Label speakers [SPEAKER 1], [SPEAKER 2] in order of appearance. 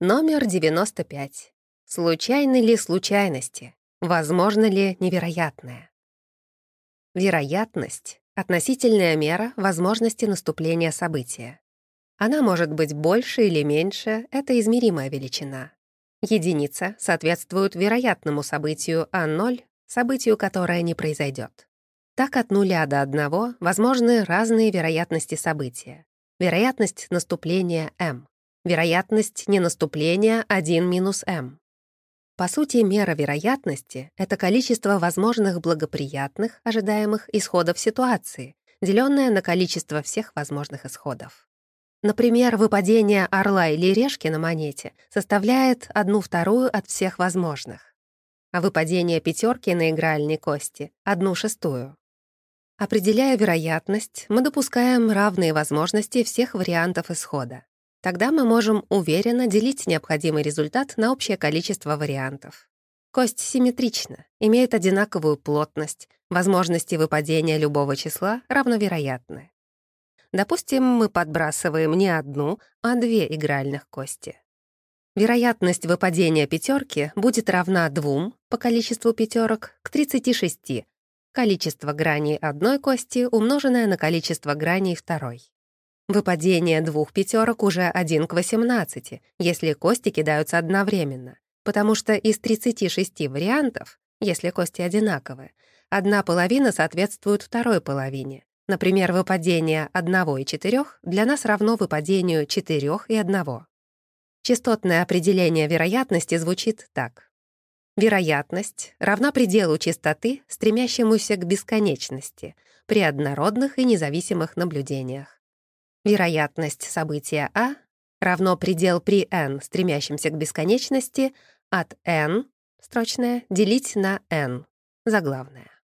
[SPEAKER 1] Номер 95. Случайны ли случайности? Возможно ли невероятное? Вероятность — относительная мера возможности наступления события. Она может быть больше или меньше, это измеримая величина. Единица соответствует вероятному событию, а ноль — событию, которое не произойдет. Так от нуля до одного возможны разные вероятности события. Вероятность наступления — m. Вероятность ненаступления 1 минус m. По сути, мера вероятности — это количество возможных благоприятных, ожидаемых исходов ситуации, деленное на количество всех возможных исходов. Например, выпадение орла или решки на монете составляет одну вторую от всех возможных, а выпадение пятерки на игральной кости — одну шестую. Определяя вероятность, мы допускаем равные возможности всех вариантов исхода. Тогда мы можем уверенно делить необходимый результат на общее количество вариантов. Кость симметрична, имеет одинаковую плотность, возможности выпадения любого числа равновероятны. Допустим, мы подбрасываем не одну, а две игральных кости. Вероятность выпадения пятерки будет равна двум по количеству пятерок к 36, количество граней одной кости, умноженное на количество граней второй. Выпадение двух пятерок уже 1 к 18, если кости кидаются одновременно, потому что из 36 вариантов, если кости одинаковые, одна половина соответствует второй половине. Например, выпадение 1 и 4 для нас равно выпадению 4 и 1. Частотное определение вероятности звучит так. Вероятность равна пределу частоты, стремящемуся к бесконечности, при однородных и независимых наблюдениях. Вероятность события А равно предел при n, стремящемся к бесконечности, от n, строчное, делить на n, заглавное.